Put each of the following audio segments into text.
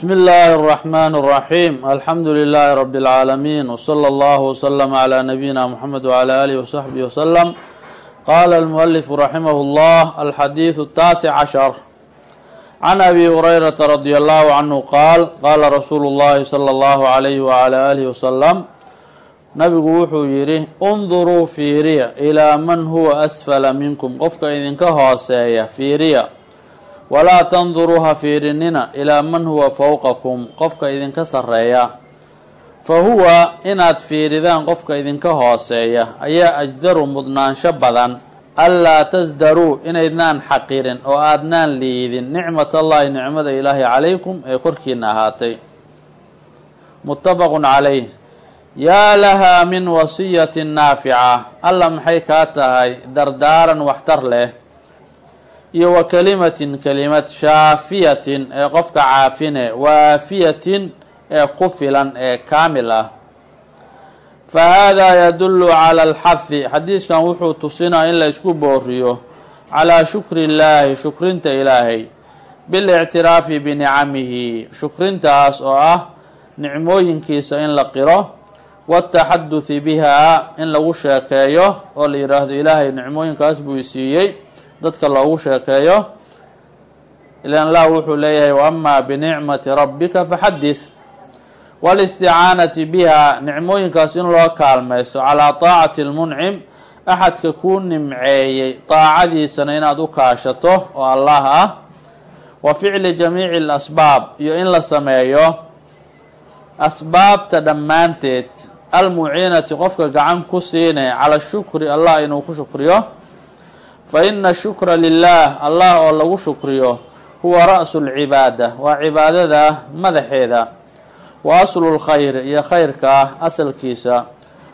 بsم الlh الرحmن الرحيم الحمdu للh رب العاalمين وصلى الله وسلم على نبيinا محمد وعلى آله وصحبه وسلم qال المؤلف رحimه الله الxadيiث التاaسع عشhر عن أbي هريرة رضي الله عنه qاal qاla رsuuل الlahi صلى الله عليه وعلى آله وسلم nabigu wuxuu yidhi اnduruu fiiriya إlىa man huwa أsfla minkm qofka idinka hooseeya fiiriya walaa tanduruu ha fiirinina ilaa man huwa fowqakum qofka idinka sarreeya. Fa huwa inaad fiiridaan qofka idinka hooseeya ayaa ajdaru mudnaansho badan. Anlaa tasdaruu inaydnaan xaqirin oo aadnaan liidin. Nicmat allahi nicmada ilaahi calaykum ee korkiina ahaatay. Muttafaqun calayh. Yaa lahaa min wasiyatin naafica. Alla maxay kaa tahay? Dardaaran waxtar leh iyo wa kalimatin kelimad shaafiyatin ee qofka caafine waafiyatin ee ku filan ee kaamil ah. Fa haadaa yadullu cala alxahi xadiiskan wuxuu tusinaa in la isku booriyo calaa shukri illaahi shukrinta ilaahay bilictiraafi binicamihi shukrintaas oo ah nicmooyinkiisa in la qiro wataxaduthi bihaa in lagu sheekeeyo oo la yidhaahdo ilaahay nicmooyinkaas buu isiiyey dadka loogu sheekeeyo ilan allah wuxuu leeyahay wa amaa binicmati rabbika faxadith walisticaanati biha nicmooyinkaas in loo kaalmaysto calaa taacati lmuncim axadka kuu nimceeyey daacadiisana inaad u kaashato oo allah ah wa ficli jamiici alasbaab iyo in la sameeyo asbaabta dhammaanteed. Almuciinati qofka gacan ku siinay cala shukri allah inuu ku shukriyo fa ina shukra lilah allah oo lagu shukriyo huwa ra'su lcibaada waa cibaadada madaxeeda wa aslu lkhayr iyo khayrka asalkiisa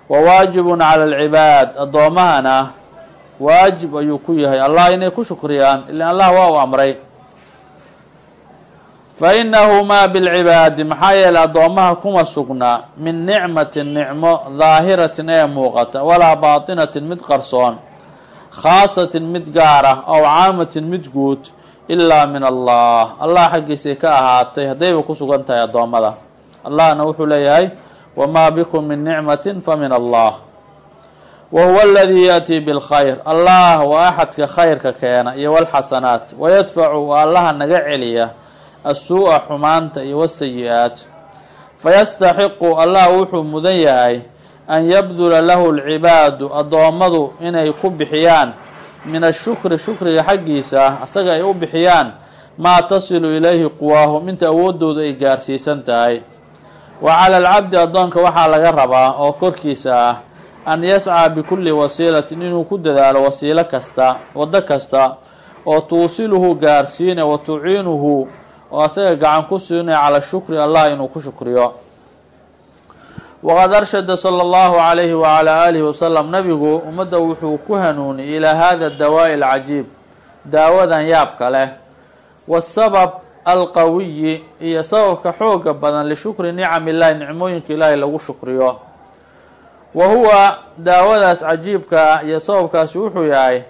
wa waajibun cala alcibaad addoomahana waajib ayuu ku yahay allah inay ku shukriyaan ila allah waa u amray fa inahu maa bilcibaadi maxaa yeeley addoomaha kuma sugnaa min nicmatin nicmo daahiratin ee muuqata walaa baatinatin mid qarsoon khaasatin mid gaar ah ow caamatin mid guud ilaa min allah. Allah xaggiisay ka ahaatay haddayba ku sugan tahay addoommada. Allahna wuxuu leeyahay wamaa bikum min nicmatin fa min allah. Wa huwa aladii yaأtii bilkhayr allah waa axadka khayrka keena iyo walxasanaat wayadfacu waa allaha naga celiya asuu-a xumaanta iyo wasayi-aat fayastaxiqu allah wuxuu mudan yahay an yabdula lahu lcibaadu addoommadu inay ku bixiyaan min ashukri shukriga xaggiisa asaga ay u bixiyaan maa tasilu ilayhi quwaahum inta awoodoodu ay gaarsiisan tahay. Wa cala alcabdi addoonka waxaa laga rabaa oo korkiisa ah an yascaa bikulli wasiilatin inuu ku dadaalo wasiilo kasta waddo kasta oo tuusiluhu gaarsiine wa tuciinuhu oo asaga gacan ku siinaya cala shukri allah inuu ku shukriyo waqad arshada sala allahu calayhi wacalaa aalihi wasalam nabigu ummadda wuxuu ku hanuuniyay ilaa hada dawaa'i alcajiib daawadan yaabka leh wasabab alqawiyi iyo sababka xooga badan lishukri nicam illahi nicmooyinka ilaahay lagu shukriyo wa huwa daawadaas cajiibka iyo sababkaasi wuxuu yahay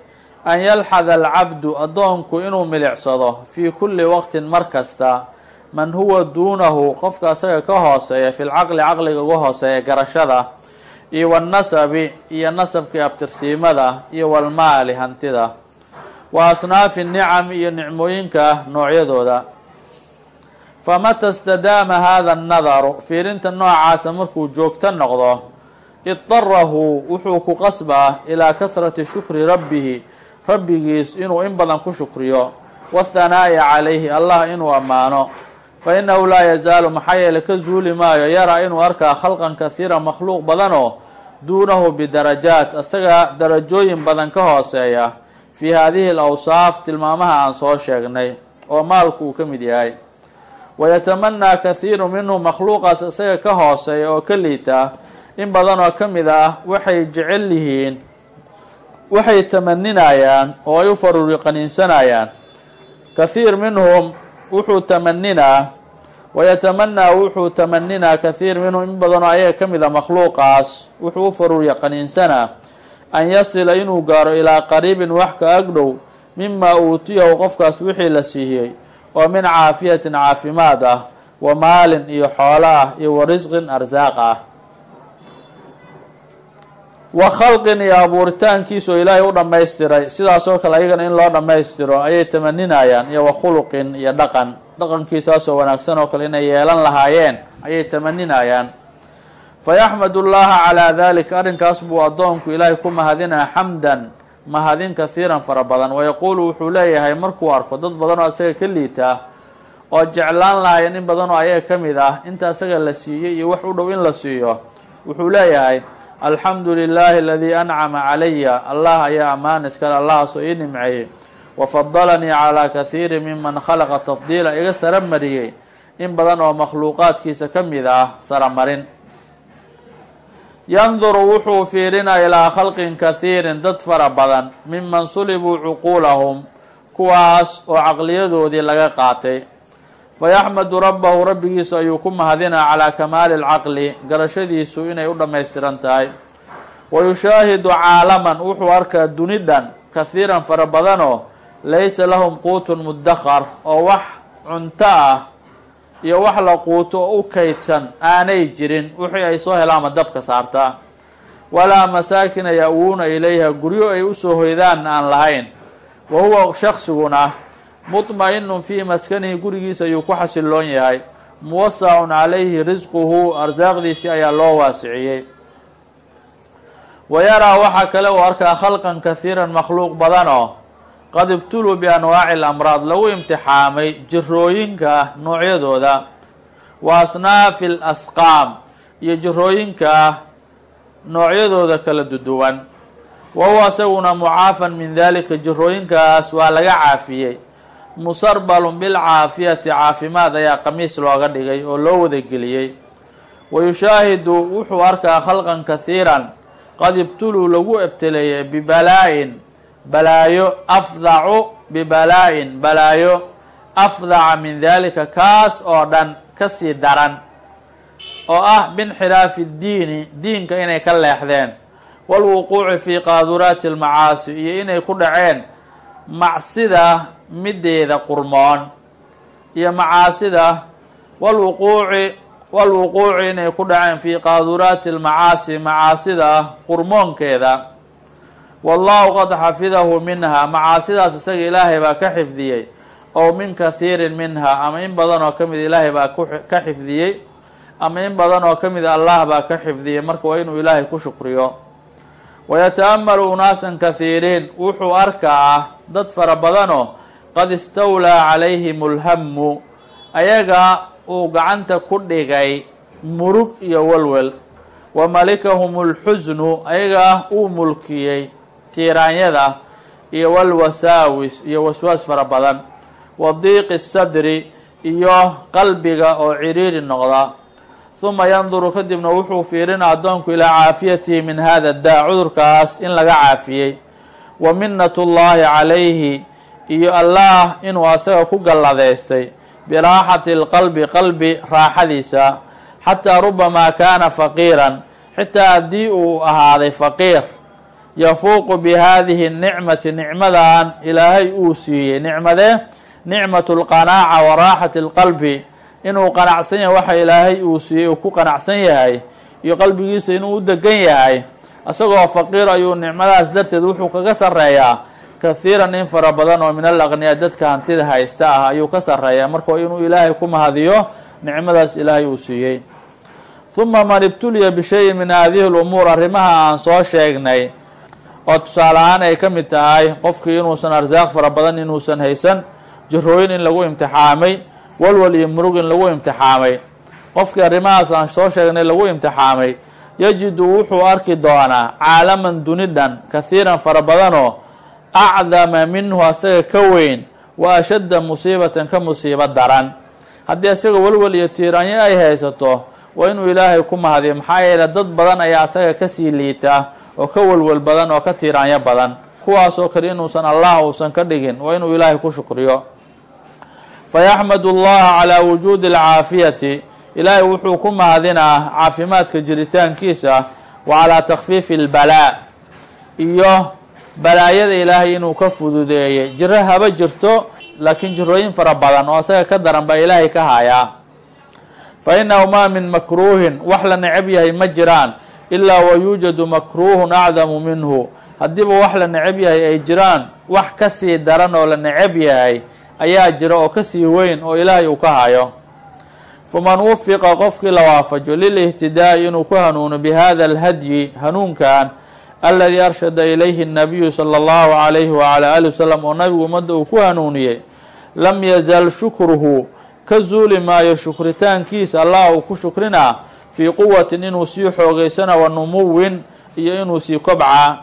an yalxada alcabdu addoonku inuu milicsado fii kulli waqtin mar kasta man huwa duunahu qofka asaga ka hooseeya fi lcaqli caqliga uga hooseeya garashada iyo wanasabi iyo nasabkii abtirsiimada iyo walmaali hantida. Wa asnaafi nicam iyo nicmooyinka noocyadooda. Famata stadaama hada annadaru fiirinta noocaasa markuu joogto noqdo idarahu wuxuu ku qasbaa ilaa kahrati shukri rabbihi rabbigiis inuu in badan ku shukriyo. Wathanaa'i calayhi allah inuu ammaano fa innahu laa yazaalu maxaa yeele ka zuuli maayo yaraa inuu arkaa khalqan kahiira makhluuq badanoo duunahu bidarajaat isaga darajooyin badan ka hooseeya fii haadihi alawsaaf tilmaamaha aan soo sheegnay oo maalku uu ka mid yahay wayatamanaa kahiiru minhu makhluuqaas isaga ka hooseeya oo ka liita in badanoo ka mid ah waxay jecel yihiin waxay tamaninayaan oo ay u faruuri qaniinsanayaan kahiir minhum wuxuu tamaninaa wayatamanaa wuxuu tamaninaa kahiir minhum in badanoo ayaga ka mid a makhluuqaas wuxuu u faruuriya qaniinsanaa an yasila inuu gaaro ilaa qariibin wax ka agdhow mimaa uutiyahu qofkaas wixii la siiyey oo min caafiyatin caafimaad ah wa maalin iyo xoolo ah iyo wa risqin arsaaq ah wa khalqin iyo abuuritaankiisa oo ilaahay u dhammaystiray. Sidaasoo kale ayagana in loo dhammaystiro ayay tamaninayaan iyo wa khuluqin iyo dhaqan. Dhaqankiisaasoo wanaagsan oo kale inay yeelan lahaayeen ayay tamaninayaan. Fayaxmadu llaha calaa dalika arrinkaas buu addoonku ilaahay ku mahadinaya xamdan mahadin kahiiran fara badan. Wayaquulu wuxuu leeyahay markuu arko dad badan oo isaga ka liita oo jeclaan lahayen in badan oo ayaga ka mid ah inta isaga la siiyey iyo wax u dhow in la siiyo wuxuu leeyahay alxamdu lilaahi aladii ancama calaya allah ayaa ammaan iskale allahaasoo ii nimceeyey. Wafadalanii calaa kahiirin miman khalaqa tafdiila. Iga sara mariyey. In badan oo makhluuqaadkiisa ka mid ah saramarin yanduru wuxuu fiirinaa ilaa khalqin kahiirin dad fara badan. Miman sulibuu cuquulahum. Kuwaas oo caqliyadoodii laga qaatay fayaxmadu rabbahu rabbigiisa ayuu ku mahadinaa calaa kamaali alcaqli garashadiisu inay u dhammaystiran tahay wa yushaahidu caalaman wuxuu arkaa dunidhan kahiiran fara badanoo laysa lahum quutun mudakhar oo wax cunto ah iyo wax la quuto oo u kaydsan aanay jirin wixii ay soo helaama dabka saartaa walaa masaakina ya-wuuna ilayha guryo ay u soo hoydaan aan lahayn wa huwa shaksiguna mutma-inun fii maskanihi gurigiisa ayuu ku xasiloon yahay. Muwasacun calayhi risquhu arsaaqdiisii ayaa loo waasiciyey. Wa yaraa waxaa kale uu arkaa khalqan kahiiran makhluuq badanoo qad ibtuluu bianwaaci alamraad lagu imtixaamay jirooyinka noocyadooda. Wa asnaafi alasqaam iyo jirooyinka noocyadooda kala duduwan wa huwa isaguna mucaafan min dalika jirooyinkaas waa laga caafiyey musarbalun bilcaafiyati caafimaad ayaa qamiis looga dhigay oo loo wadageliyey wa yushaahidu wuxuu arkaa khalqan kahiiran qad ibtuluu lagu ebteleeyey bibalaa-in balaayo afdacu bibalaa-in balaayo afdaca min dalika kaas oo dhan ka sii daran oo ah binxiraafi ddiini diinka inay ka leexdeen. Walwuquuci fii qaaduraati almacaasi iyo inay ku dhaceen macsida mideeda qurmoon iyo macaasida walwuquuci walwuquuci inay ku dhaceen fii qaaduraati almacaasi macaasida qurmoonkeeda. Wallahu qad xafidahu minha macaasidaas isaga ilaahay baa ka xifdiyey ow min kahiirin minha ama in badan oo ka mid ilaahay baa ka xifdiyey ama in badan oo ka mid allah baa ka xifdiyey marka waa inuu ilaahay ku shukriyo. Wayata'amalu unaasan kahiiriin wuxuu arkaa dad fara badanoo qad istawlaa calayhim alhamu ayaga uu gacanta ku dhigay murug iyo walwel wa malikahum alxusnu ayaga uu mulkiyey tiiraanyada iyo walwasaawis iyo waswaas fara badan. Wa diiqi sadri iyo qalbiga oo ciriiri noqda. Huma yanduru kadibna wuxuu fiirinaa addoonku ilaa caafiyatihi min hada daa cudurkaas in laga caafiyey. Wa minnat ullaahi calayhi iyo allah inuu asaga ku galladaystay biraaxati lqalbi qalbi raaxadiisa xataa rubamaa kaana faqiiran xitaa haddii uu ahaaday faqiir. Yafuuqu bi haadihi nicmati nicmadan ilaahay uu siiyey. Nicmadee nicmatu lqanaaca wa raaxati lqalbi inuu qanacsan yahay waxa ilaahay uu siiyey uu ku qanacsan yahay iyo qalbigiisa inuu u degan yahay. Isagoo faqiir ayuu nicmadaas darteed wuxuu kaga sarreeyaa kahiiran in fara badan oo min al aqniya dadka hantida haysta ah ayuu ka sarreeyaa marka inuu ilaahay ku mahadiyo nicmadaas ilaahay uu siiyey. Huma man ibtuliya bishayin min haadihi lumuur arrimaha aan soo sheegnay oo tusaale ahaan ay ka mid tahay qofkii inuusan arsaaq fara badan inuusan haysan jirooyin in lagu imtixaamay walwal iyo murug in lagu imtixaamay. Qofkii arrimahaas aan soo sheegnay lagu imtixaamay yajidu wuxuu arki doonaa caalaman dunidhan kahiiran fara badanoo acdama minhu asaga ka weyn wa ashadda musiibatan ka musiibo daran haddii isaga walwal iyo tiiraanyo ay haysato waa inuu ilaahay ku mahadiyo maxaa yeele dad badan ayaa asaga ka sii liita oo ka walwal badan oo ka tiiraanyo badan kuwaasoo kale inuusan allah uusan ka dhigin waa inuu ilaahay ku shukriyo fayaxmadu allaha calaa wujuudi alcaafiyati ilaahay wuxuu ku mahadinaa caafimaadka jiritaankiisa wa calaa takfiifi albalaa iyo balaayada ilaahay inuu ka fududeeyey. Jiro haba jirto laakiin jirooyin fara badan oo isaga ka daran baa ilaahay ka hayaa. Fa inahu maa min makruuhin wax la necab yahay ma jiraan ilaa wayuujadu makruuhun acdamu minhu. Haddiiba wax la necab yahay ay jiraan wax ka sii daran oo la necab yahay ayaa jira oo ka sii weyn oo ilaahay uu ka hayo. Faman wufiqa qofkii la waafajo lilihtidaa'i inuu ku hanuuno bihada alhadyi hanuunkan aladii arshada ilayhi الnabiyu salى اllahu عalayhi wعalى ali wasalam oo nabigu ummadda uu ku hanuuniyey lam yazal shukruhu ka zuuli maayo shukritaankiisa allah uu ku shukrinaa fii quwatin inuu sii xoogeysana wa numuwin iyo inuu sii kobcaa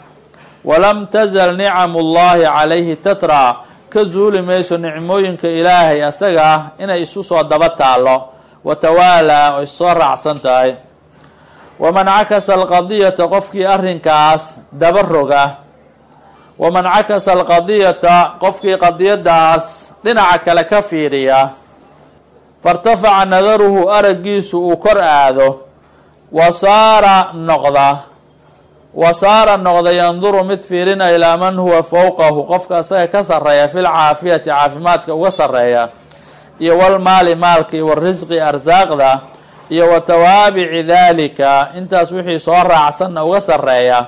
walam tazal nicamu اllahi calayhi tatra ka zuuli mayso nicmooyinka ilaahay asaga ah inay isu soo daba taalo wa tawaalaa oo issoo raacsan tahay waman cakasa alqadiyata qofkii arrinkaas daba roga. Waman cakasa alqadiyata qofkii qadiyadaas dhinaca kale ka fiiriya. Fairtafaca nadaruhu araggiisu uu kor aado. Wa saara noqda. Wa saara noqda yanduru mid fiirina ilaa man huwa fowqahu qofka asaga ka sarreeya fil caafiyati caafimaadka uga sarreeya. Iyo walmaali maalka warisqi arsaaqda iyo wa tawaabici daalika intaas wixii soo raacsanna uga sarreeya.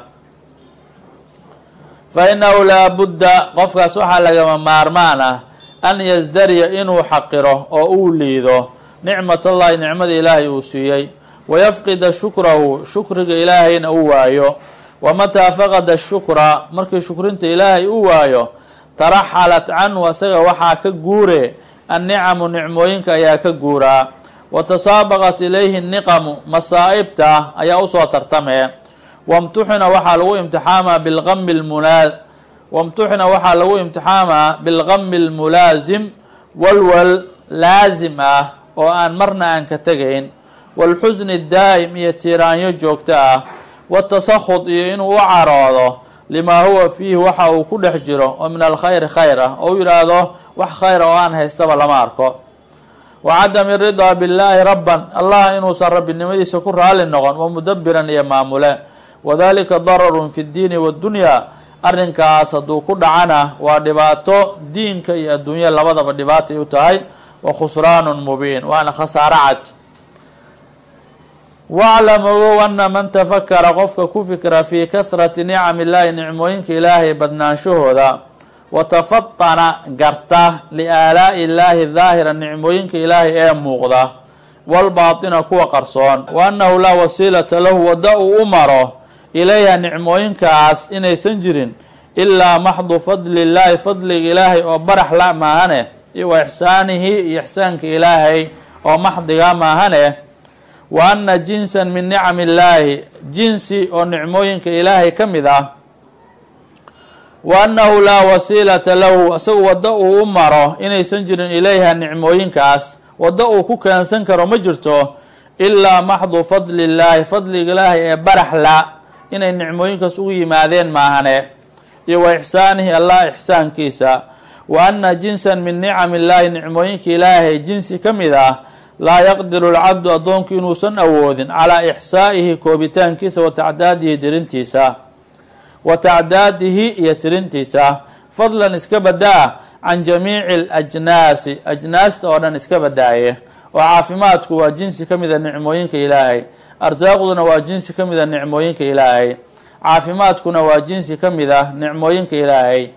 Fa innahu laa budda qofkaas waxaa lagama maarmaan ah an yasdariya inuu xaqiro oo uu liido. Nicmatallahi nicmada ilaahay uu siiyey. Wayafqida shukrahu shukriga ilaahayna uu waayo. Wamataa faqada shukra markii shukrinta ilaahay uu waayo taraxalat canhu asaga waxaa ka guure. Annicamu nicmooyinka ayaa ka guuraa wa tasaabaqat ilayhi niqamu masaa'ibta ayaa u soo tartamee wamtuxina waxaa lagu imtixaamaa bilqami lmulaa wamtuxina waxaa lagu imtixaamaa bilqami almulaasim walwal laasim ah oo aan marna aan ka tegayn. Waalxusni daa'im iyo tiiraanyo joogto ah. Watasakhud iyo inuu u caroodo limaa huwa fiihi waxa uu ku dhex jiro oo min alkhayri khayr ah oo u yidhaahdo wax khayra oo aan haystaba lama arko wa cadami ridaa billaahi rabban allah inuusan rabbinimadiisa ku raali noqon wa mudabiran iyo maamule wadalika dararun fi ddiini waddunyaa arrinkaas hadduu ku dhacana waa dhibaato diinka iyo adduunya labadaba dhibaatay u tahay wa khusraanun mubiin waana khasaaro cad waclam ogow ana man tafakara qofka ku fikra fii kahrati nicami illaahi nicmooyinka ilaahay badnaanshahooda wa tafatana garta liaalaa'i illaahi daahira nicmooyinka ilaahay ee muuqda walbaatina kuwa qarsoon wa annahu laa wasiilata lahu wadda uu u maro ilayha nicmooyinkaas inaysan jirin ilaa maxdu fadli illaahi fadliga ilaahay oo barax la maahane iyo wa ixsaanihi iyo ixsaanka ilaahay oo maxdiga maahane wa anna jinsan min nicami illaahi jinsi oo nicmooyinka ilaahay ka mid ah wa annahu laa wasiilata lahu isagu waddo uu u maro inaysan jirin ilayha nicmooyinkaas waddo uu ku keensan karo ma jirto ilaa maxdu fadli illaahi fadliga ilaahay ee barax la inay nicmooyinkaas ugu yimaadeen maahane iyo wa ixsaanihi allah ixsaankiisa. Wa anna jinsan min nicami illaahi nicmooyinka ilaahay jinsi ka mid ah laa yaqdiru lcabdu addoonku inuusan awoodin calaa ixsaa'ihi koobitaankiisa wa tacdaadihi tirintiisa wa tacdaadihi iyo tirintiisa. Fadlan iska badaa can jamiici alajnaasi ajnaasta oo dhan iska badaaye oo caafimaadku waa jinsi ka mida nicmooyinka ilaahay. Arsaaqduna waa jinsi ka mida nicmooyinka ilaahay. Caafimaadkuna waa jinsi ka mid ah nicmooyinka ilaahay.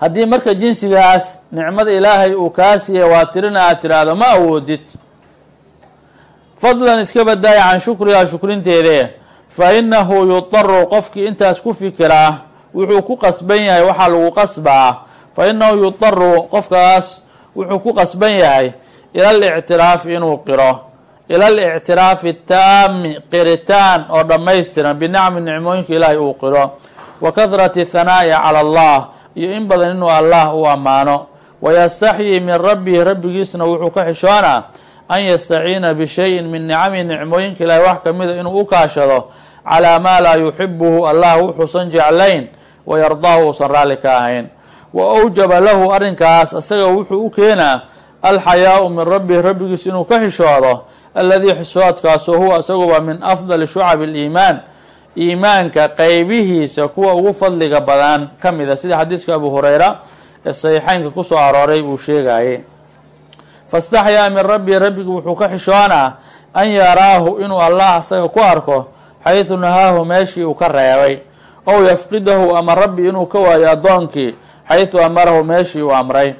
Haddii marka jinsigaas nicmada ilaahay uu kaa siiya waa tirina aad tiraahdo ma awoodid. Fadlan iska badaaya can shukrihaa shukrinteede fa inahu yudaru qofkii intaas ku fikiraa wuxuu ku qasban yahay waxaa lagu qasbaa fa inahu yudaru qofkaas wuxuu ku qasban yahay ila alictiraafi inuu qiro ila alictiraafi taami qiritaan oo dhammaystiran binacmi nicmooyinka ilaahay uu qiro wa kahrati thanaa'i cala allah iyo in badan inuu allah u ammaano wayastaxyii min rabbihi rabbigiisna wuxuu ka xishoonaa an yastaciina bishayin min nicamihi nicmooyinka ilaahay wax kamida inuu u kaashado calaa maa laa yuxibuhu allah wuxuusan jeclayn wayardaahu uusan raalli ka ahayn. Wa awjaba lahu arrinkaas isaga wuxuu u keenaa alxayaau min rabbihi rabbigiis inuu ka xishoodo alladii xishoodkaasu huwa isaguba min afdali shucabi aliimaan iimaanka qeybihiisa kuwa ugu fadliga badan ka mida. Sida xadiiska abu hureyra ee saxiixeynka ku soo arooray uu sheegayay fastaxyaa min rabbii rabbigu wuxuu ka xishoonaa an yaraahu inuu allah asaga ku arko xaysu nahaahu meeshii uu ka reebay. Ow yafqidahu ama rabbi inuu ka waayo addoonkii xaysu amarahu meeshii uu amray.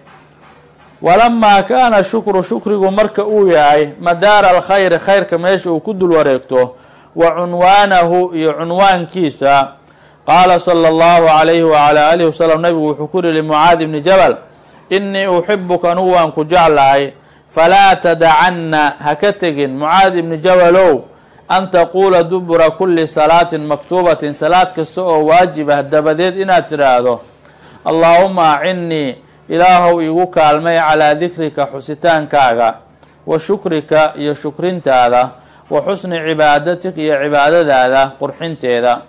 Walamaa kaana shukru shukrigu marka uu yahay madaara alkhayri khayrka meesha uu ku dul wareegto wa cunwaanahu iyo cunwaankiisa. Qaala sala allahu calayhi wacalaa alihi wasalam nabigu wuxuu ku yihi limucaadi bni jabal innii uxibuka anugu waan ku jeclahay. Falaa tadacanna ha ka tegin. Mucaadi ibni jabalow an taquula dubura kulli salaatin maktuubatin. Salaad kasta oo waajib ah dabadeed inaad tidhaahdo allaahuma acinnii ilaahow igu kaalmay calaa dikrika xusitaankaaga wa shukrika iyo shukrintaada wa xusni cibaadatik iyo cibaadadaada qurxinteeda.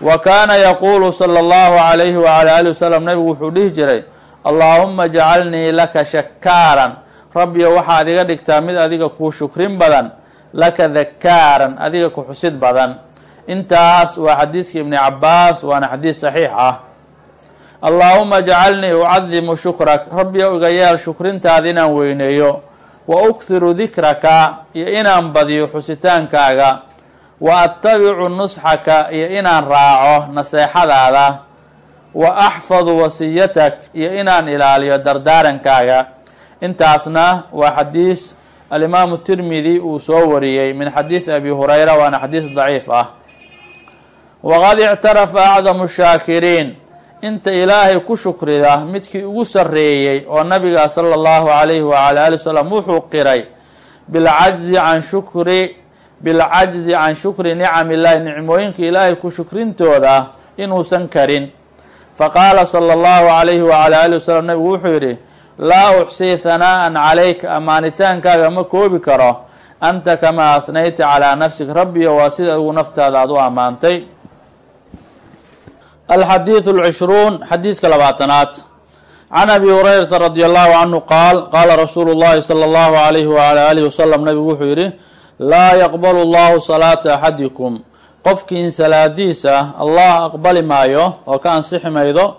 Wa kaana yaquulu sala allahu calayhi wacala alihi wasalam nabigu wuxuu dhihi jiray allaahuma jacalnii laka shakaaran rabbiyo waxaad iga dhigtaa mid adiga kuu shukrin badan laka dakaaran adiga ku xusid badan. Intaas waa xadiiska ibni cabaas waana xadiis saxiix ah. Allaahuma jacalnii ucadimu shukrak. Rabbiyo iga yeel shukrintaada inaan weyneeyo. Wa ukhiru dikraka iyo inaan badiyo xusitaankaaga. Wa attabicu nusxaka iyo inaan raaco naseexadaada wa axfadu wasiyatak iyo inaan ilaaliyo dardaarankaaga. Intaasna waa xadiis alimaamu tirmidi uu soo wariyey min xadiisi abi hurayra waana xadiis daciif ah. Waqad ictarafa acdamu shaakiriin inta ilaahay ku shukrida midkii ugu sarreeyey oo nabiga sala allahu calayhi wacala ali wasalam wuxuu qiray bilcajzi can shukri bilcajzi can shukri nicam illahi nicmooyinka ilaahay ku shukrintooda inuusan karin faqaala sala allahu calayhi wacala ali wasalam nabigu wuxuu yidhi laa uxsii hanaa'an calayka ammaanitaankaaga ma koobi karo. Anta kamaa ahnayta calaa nafsik rabbiyo waa sida ugu naftaada aad u ammaantay. Alxadiidu alcishruun xadiiska labaatanaad. Can abi hurayrata radi allahu canhu qaal qaala rasuulu llahi sala allahu alayhi wala alihi wasalam nabigu wuxuu yidhi laa yaqbalu llahu salaata axadikum qofkiin salaadiisa allah aqbali maayo oo ka ansixi maydo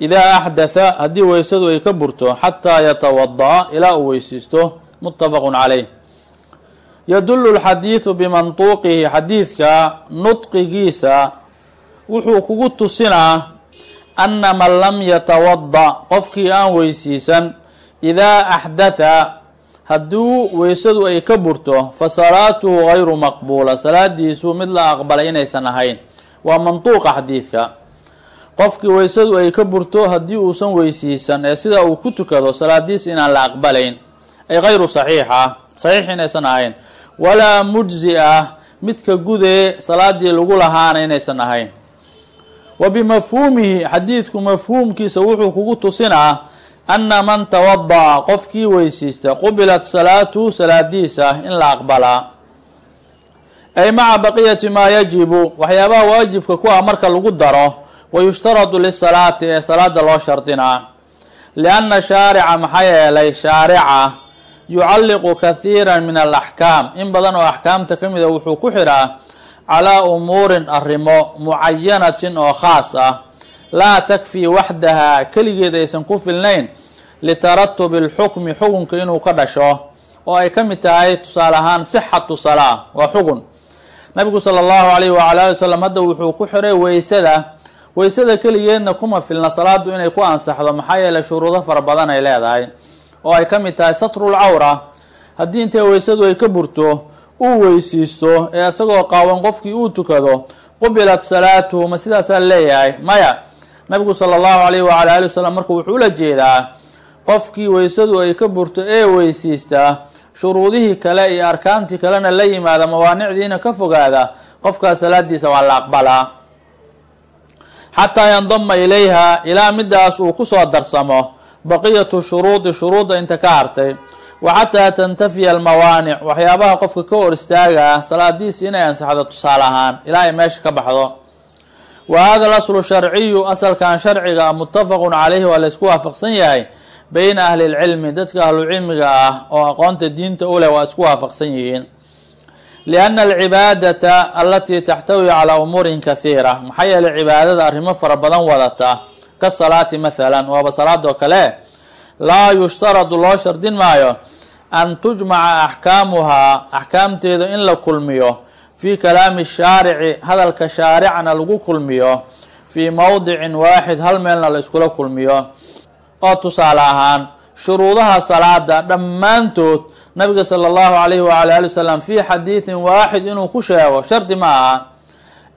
idaa axdatha haddii weysadu ay ka burto xataa yatawada'a ilaa uu weysiisto muttafaqun calayh. Yadullu lxadiidu bimantuuqihi xadiidka nudqigiisa wuxuu kugu tusinaa anna man lam yatawada qofkii aan weysiisan idaa axdatha hadduu weysadu ay ka burto fa salaatuhu gayru maqbuula. Salaadiisu mid la aqbalay inaysan ahayn. Waa mantuuqa xadiidka. Qofkii weysadu ay ka burto haddii uusan weysiisan ee sida uu ku tukado salaadiisa inaan la aqbalayn. Ay gayru saxiixa saxiix inaysan ahayn. Walaa mujzi ah. Midka gudee salaadii lagu lahaana inaysan ahayn. Wa bimafhuumihi xadiidku mafhuumkiisa wuxuu kugu tusinaa anna man tawada'a qofkii weysiista qubilat salaatuhu salaadiisa in la aqbalaa ay maca baqiyati maa yajibu waxyaabaha waajibka ku ah marka lagu daro wa yushtaradu lisalaati ee salaada loo shardinaa lianna shaarica maxaa yeelay shaarica yucalliqu kathiira min alaxkaam in badan oo axkaamta ka mida wuxuu ku xidhaa calaa umuurin arrimo mucayanatin oo khaas ah laa takfii waxdaha keligeed aysan ku filnayn litaratubi alxukmi xukunka inuu ka dhasho oo ay ka mid tahay tusaale ahaan sixatu salaa waa xugun nabigu sala allahu alayh wala ali wasalam hadda wuxuu ku xiray weysada weysada keligeedna kuma filna salaadu inay ku ansaxdo maxaa yeeley shuruudo fara badan ay leedahay oo ay ka mid tahay satrul cawra. Haddii intay weysadu ay ka burto uu weysiisto ee isagoo qaawan qofkii uu tukado qubilat salaatuhu ma sidaasaa leeyahay? Maya nabigu sala allahu alayh wala ali wasalam marka wuxuu ula jeedaa qofkii weysadu ay ka burto ee weysiista shuruudihii kale iyo arkaantii kalena la yimaada mawaanicdiina ka fogaada qofkaas salaadiisa waa la aqbalaa xataa yandama ilayha ilaa midaas uu ku soo darsamo baqiyatu shuruudi shuruudda inta ka hartay. Wa xataa tantafiya almawaanic waxyaabaha qofka ka hor istaagaa salaadiisi inay ansaxdo tusaale ahaan ilaa ay meesha ka baxdo wa hada alaslu sharciyu asalkan sharciga muttafaqun calayhi waa laysku waafaqsan yahay beyna ahli lcilmi dadka ahlucilmiga ah oo aqoonta diinta u leh waa isku waafaqsan yihiin lianna alcibaadata alatii taxtawi calaa umuurin kahiira maxaa yeelay cibaadada arrimo fara badan wadata ka salaati mathalan waaba salaadoo kale laa yushtaradu loo shardin maayo an tujmaca axkaamuhaa axkaamteeda in la fii kalaami shaarici hadalka shaaricana lagu kulmiyo fii mowdicin waaxid hal meelna la iskula kulmiyo. Oo tusaale ahaan shuruudaha salaada dhammaantood nabiga sala allahu alayhi waala ali wasalam fii xadiidin waaxid inuu ku sheego shardi ma aha.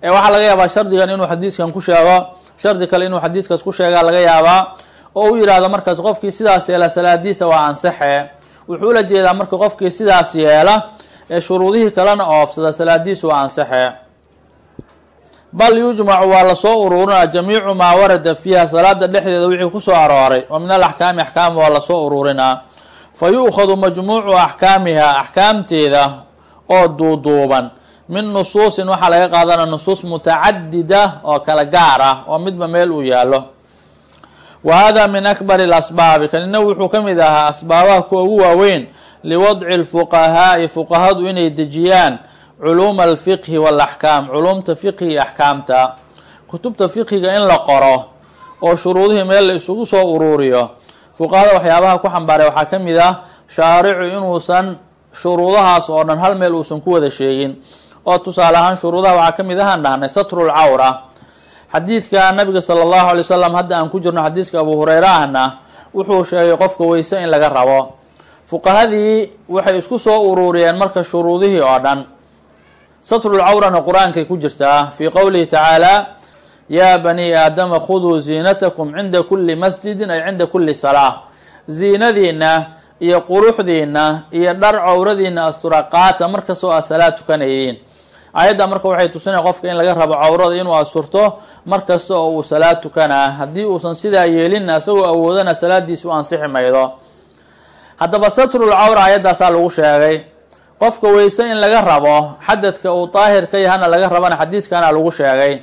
Ee waxaa laga yaabaa shardigan inuu xadiiskan ku sheego shardi kale inuu xadiiskaas ku sheegaa laga yaabaa oo u yidhaahdo markaas qofkii sidaas yeela salaadiisa waa ansaxe. Wuxuu ula jeedaa marka qofkii sidaas yeela ee shuruudihii kalena oofsada salaadiisu waa ansaxe. Bal yujmacu waa la soo ururinaa jamiicu maa warada fiiha salaada dhexdeeda wixii ku soo arooray oo min alaxkaami axkaam waa la soo ururinaa fa yu'khadu majmuucu axkaamiha axkaamteeda oo duuduuban. Min nusuusin waxaa laga qaadanaya nusuus mutacadida oo kala gaar ah oo midba meel uu yaalo wa hada min akbari lasbaabi kanina wuxuu ka mid ahaa asbaabaha kuwa ugu waaweyn liwadci lfuqahaa'i fuqahadu inay dejiyaan culuuma alfiqhi walaxkaam culuumta fiqhi iyo axkaamta kutubta fiqhiga in la qoro oo shuruudihii meel la isugu soo uruuriyo fuqahada waxyaabaha ku xambaaray waxaa ka mid ah shaaricu inuusan shuruudahaas oo dhan hal meel uusan ku wada sheegin oo tusaale ahaan shuruudaha waxaa ka mid ahaan dhahnay satru lcawra xadiidka nabiga sala allahu alay wasalam hadda aan ku jirno xadiiska abu hureyre ahna wuxuu sheegay qofka weyse in laga rabo fuqahadii waxay isku soo uruuriyeen marka shuruudihii oo dhan. Satrulcawrana qur'aankay ku jirtaa fii qowlihi tacaala yaa bani aadama khuduu ziinatakum cinda kuli masjidin ay cinda kuli salaa ziinadiina iyo quruxdiina iyo dhar cawradiina astura qaata markastoo aad salaad tukanayiin. Ayadda marka waxay tusinaya qofka in laga rabo cawrada inuu asturto markasta oo uu salaad tukanaa. Haddii uusan sidaa yeelinna isagoo awoodana salaadiisi u ansixi maydo haddaba satrul cawra ayaddaasaa lagu sheegay qofka weyse in laga rabo xadadka uu daahir ka yahana laga rabana xadiiskana lagu sheegay.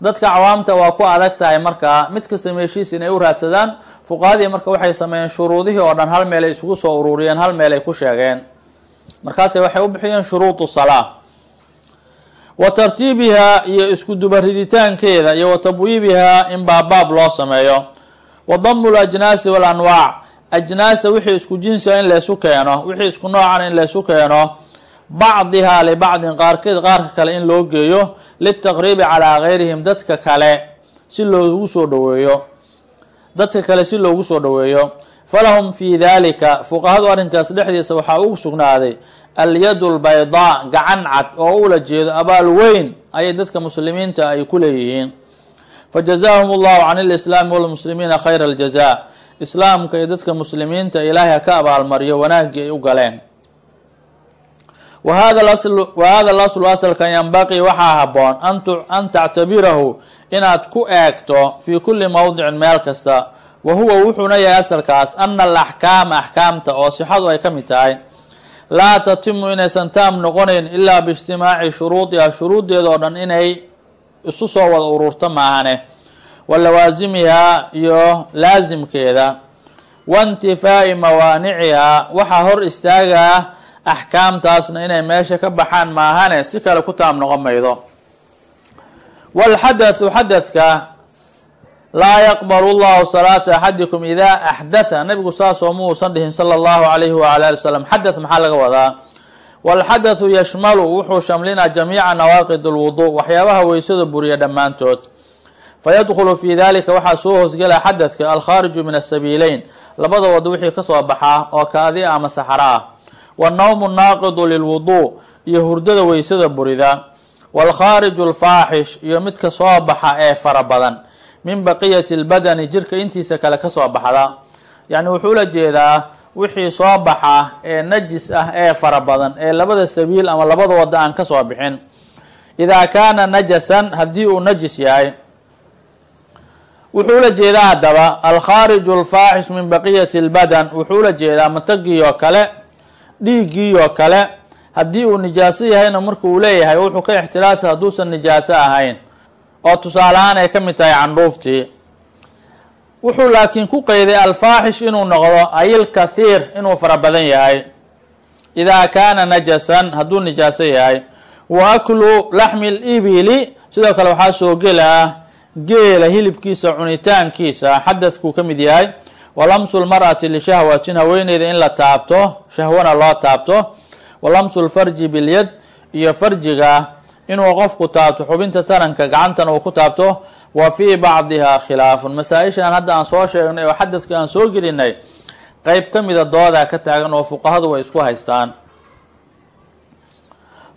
Dadka cawaamta waa ku adag tahay markaa mid kasta meeshiis inay u raadsadaan fuqahadii marka waxay sameeyeen shuruudihii oo dhan hal meel ay isugu soo uruuriyeen hal meel ay ku sheegeen. Markaase waxay u bixiyeen shuruudu salaa wa tartiibihaa iyo isku dubariditaankeeda iyo wa tabwiibihaa in baabaab loo sameeyo. Wa damu lajnaasi walanwaac ajnaasta wixii isku jinsiga in laysu keeno wixii isku noocan in laysu keeno bacdihaa libacdin qaarkeed qaarka kale in loo geeyo litaqriibi calaa gayrihim dadka kale si loogu soo dhaweeyo dadka kale si loogu soo dhaweeyo falahum fii dalika fuqahadu arrinkaas dhexdiisa waxaa ugu sugnaaday alyadu lbaydaa gacan cad oo ula jeedo abaal weyn ayay dadka muslimiinta ay ku leeyihiin. Fajazaahum allahu can lislaami walmuslimiina khayra aljaza islaamka iyo dadka muslimiinta ilaahay ha ka abaalmariyo wanaaggii ay u galeen. Wa hada laslu asalkan yanbaqii waxaa haboon an tactabirahu inaad ku eegto fii kulli mowdicin meel kasta. Wa huwa wuxuuna yahay asalkaas ana alaxkaama axkaamta oo sixadu ay ka mid tahay. Laa tatimu inaysan taam noqonayn ilaa biijtimaaci shuruudiha. Shuruuddeeda oo dhan inay isu soo wada ururto maahane wa lawaasimihaa iyo laasimkeeda wa intifaa'i mawaanicihaa waxaa hor istaagaa axkaamtaasna inay meesha ka baxaan maahane si kale ku taam noqon maydo. Walxadathu xadadka laa yaqbalu llahu salaata axadikum idaa axdatha nabigu saasoo uusan dhihin sala allahu alayhi waala ali wasalam xadath maxaa laga wadaa? Walxadathu yashmalu wuxuu shamlinaa jamiica nawaaqid lwudu waxyaabaha weysada buriya dhammaantood fayadkhulu fi dalika waxaa soo hoosgela xadadka alkhaariju min asabiileyn labada wado wixii ka soo baxaa oo kaadi ama saxaro ah wannawmu naaqidu lilwudu iyo hurdada weysada burida waalkhaariju alfaaxish iyo midka soo baxa ee fara badan min baqiyati lbadani jirka intiisa kale ka soo baxda yacni wuxuu la jeedaa wixii soo baxa ee najis ah ee fara badan ee labada sabiil ama labada wado aan ka soo bixin idaa kaana najasan haddii uu najis yahay wuxuu la jeedaa haddaba alkhaariju alfaaxish min baqiyati lbadan wuxuu la jeedaa matagii oo kale dhiiggii oo kale. Haddii uu nijaaso yahayna marka uu leeyahay wuxuu ka ixtiraasa hadduusan nijaaso ahayn. Oo tusaalehaan ay ka mid tahay candhuuftii wuxuu laakiin ku qeyday alfaaxish inuu noqdo ayil kathiir inuu fara badan yahay. Idaa kaana najasan hadduu nijaaso yahay. Wa aklu laxmi libili sidoo kale waxaa soo gelaa geela hilibkiisa cunitaankiisa. Xadadkuu ka mid yahay walamsu lmar'ati lishahwatin haweeneyda in la taabto shahwana loo taabto. Walamsu lfarji bilyad iyo farjiga inuu qofku taabto xubinta taranka gacantan uu ku taabto. Wa fii bacdiha khilaafun. Masaa-ishaan hadda aan soo sheegnay oo xadadka aan soo gelinay qeyb ka mida doodaa ka taagan oo fuqahadu way isku haystaan.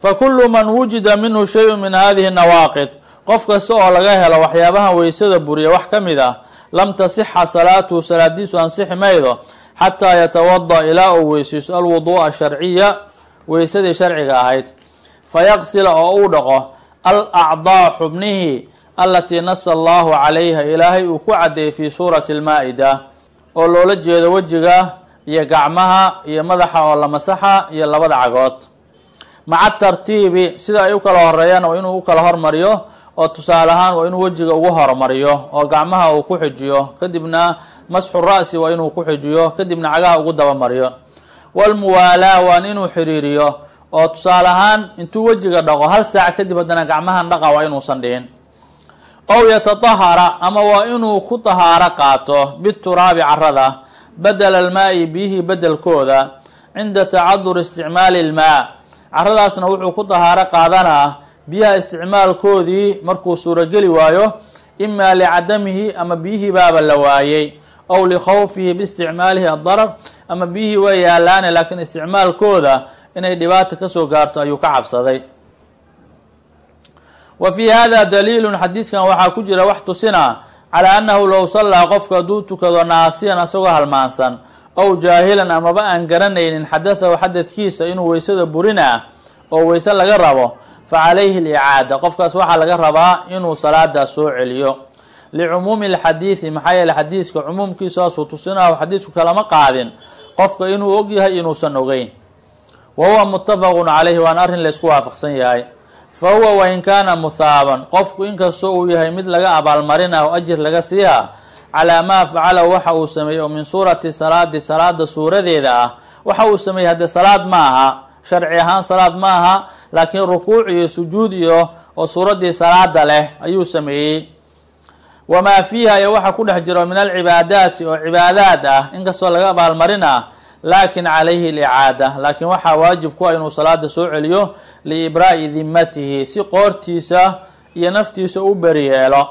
Fa kullu man wujida minhu shayun min hadihi nawaaqid qof kasta oo laga helo waxyaabahan weysada buriya wax ka mid ah lam tasixa salaatuhu salaadiisu ansixi maydo xataa yatawada ilaa uu weysaysto alwuduu'a asharciya weysadii sharciga ahayd. Fayaqsila oo uu dhaqo al acdaa xubnihii alatii nasa allahu calayha ilaahay uu ku caddeeyey fii suurati almaa-ida oo loola jeedo wejiga iyo gacmaha iyo madaxa oo la masaxa iyo labada cagood. Maca tartiibi sida ay u kala horeeyaan waa inuu u kala hormariyo oo tusaale ahaan waa inuu wejiga ugu hormariyo oo gacmaha uu ku xijiyo kadibna masxu ra'si waa inuu ku xijiyo kadibna cagaha ugu dabamariyo. Walmuwaalaa waan inuu xiriiriyo oo tusaale ahaan intuu wejiga dhaqo hal saac kadib haddana gacmahan dhaqa waa inuusan dhihin ow yatatahara ama waa inuu ku tahaaro qaato bituraabi carada badela almaa-i biyihii bedelkooda cinda tacadur isticmaali ilmaa caradaasna wuxuu ku tahaaro qaadanaa biyaha isticmaalkoodii markuu suurogeli waayo imaa licadamihi ama biyihii baaba la waayey ow likhawfihi biisticmaalihi addarar ama biyihii waa yaalaane laakiin isticmaalkooda inay dhibaata ka soo gaarto ayuu ka cabsaday. Wa fii hada daliilun xadiiskan waxaa ku jira wax tusina calaa annahu low sallaa qofka hadduu tukado naasiyan asagoo halmaansan ow jaahilan amaba aan garanaynin xadatahu xadadkiisa inuu weysada burinaa oo weyse laga rabo fa calayhi alicaada qofkaas waxaa laga rabaa inuu salaadaas soo celiyo licumuumi alxadiidi maxaa yeele xadiiska cumuumkiisaasuu tusinahu xadiisku kalama qaadin qofka inuu og yahay inuusan ogeyn wa huwa muttafaqun calayhi waana arrin laysku waafaqsan yahay fa huwa wain kaana muthaaban qofku inkastoo uu yahay mid laga abaalmarina oo ajir laga siiha calaa maa facalahu waxa uu sameeyey oo min suurati salaadi salaada suuradeeda ah waxa uu sameeyey haddee salaad ma aha sharci ahaan salaad ma aha laakiin rukuuc iyo sujuud iyo oo suuraddii salaada leh ayuu sameeyey. Wamaa fiiha iyo waxa ku dhex jiro min alcibaadaati oo cibaadaad ah inkastoo laga abaalmarin ah calayhi alicaada laakiin waxaa waajib ku ah inuu salaada soo celiyo liibraa'i dimatihi si qoortiisa iyo naftiisa u beri yeelo.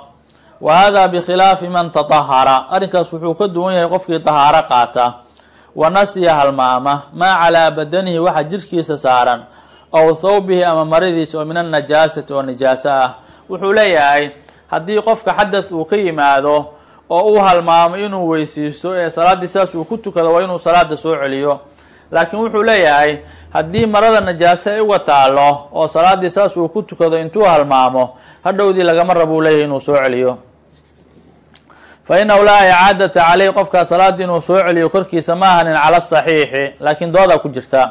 Wa hada bikhilaafi man tatahara arrinkaas wuxuu ka duwan yahay qofkii tahaaro qaata wa nasiya halmaama maa calaa badanihi waxa jirkiisa saaran ow thawbihi ama maradiisa oo min annajaasati oo nijaaso ah. Wuxuu leeyahay haddii qofka xadad uu ka yimaado oo uu halmaamo inuu weysiisto ee salaaddii sidaas uu ku tukado waa inuu salaada soo celiyo. Laakiin wuxuu leeyahay haddii marada najaase ay uga taalo oo salaaddii saas uu ku tukado intuu halmaamo hadhowdii lagama rabuu leeyahay inuu soo celiyo fa inahu laa icaadata caleyh qofkaa salaaddii inuu soo celiyo korkiisa ma ahanin cala saxiixi laakiin doodaa ku jirta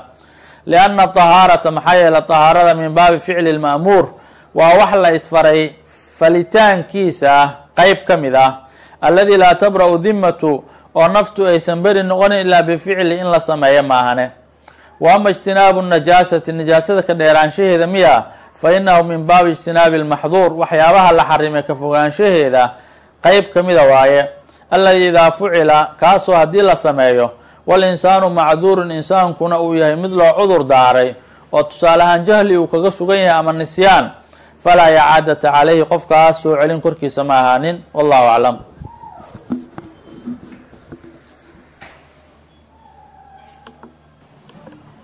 lianna tahaarata maxaa yeele tahaarada min baabi ficli lma'muur waa wax la isfaray falitaankiisa qeyb ka mid ah alladii laa tabra'u dimatu oo naftu aysan beri noqonin ilaa bificli in la sameeyo maahane wa ama ijtinaabu najaasati najaasada ka dheeraanshaheeda miya fa inahu min baabi ijtinaabi lmaxduur waxyaabaha la xarimay ka fogaanshaheeda qeyb ka mida waaye alladii idaa fucila kaasoo haddii la sameeyo walinsaanu macduurun insaankuna uu yahay mid loo cudur daaray oo tusaale ahaan jahli uu kaga sugan yahay ama nisyaan falaa icaadata calayhi qofkaas soo celin korkiisa ma ahaanin wallahu aclam